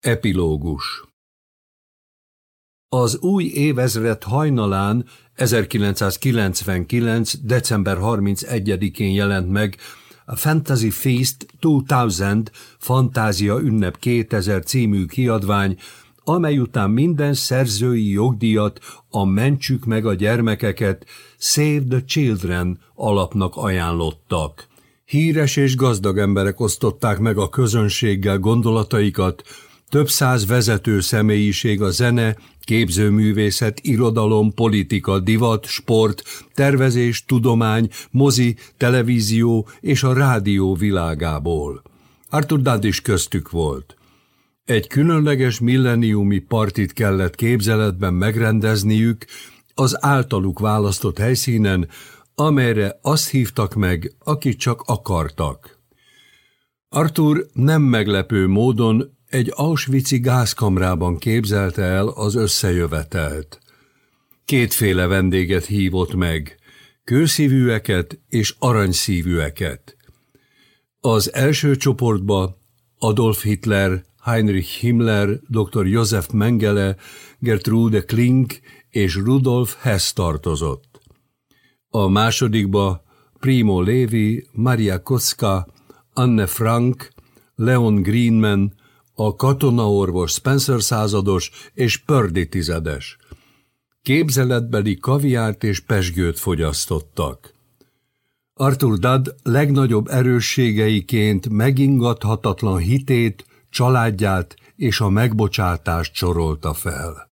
Epilógus Az új évezred hajnalán 1999. december 31-én jelent meg a Fantasy Feast 2000 Fantázia Ünnep 2000 című kiadvány, amely után minden szerzői jogdíjat a Mentsük meg a gyermekeket Save the Children alapnak ajánlottak. Híres és gazdag emberek osztották meg a közönséggel gondolataikat, több száz vezető személyiség a zene, képzőművészet, irodalom, politika, divat, sport, tervezés, tudomány, mozi, televízió és a rádió világából. Arthur Dad is köztük volt. Egy különleges milleniumi partit kellett képzeletben megrendezniük az általuk választott helyszínen, amelyre azt hívtak meg, akit csak akartak. Arthur nem meglepő módon egy Auschwitz-i gázkamrában képzelte el az összejövetelt. Kétféle vendéget hívott meg, kőszívűeket és aranyszívűeket. Az első csoportba Adolf Hitler, Heinrich Himmler, dr. Josef Mengele, Gertrude Klink és Rudolf Hess tartozott. A másodikba Primo Levi, Maria Kocka, Anne Frank, Leon Greenman, a katonaorvos Spencer százados és Pördi tizedes. Képzeletbeli kaviárt és pesgőt fogyasztottak. Arthur Dad legnagyobb erősségeiként megingathatatlan hitét, családját és a megbocsátást sorolta fel.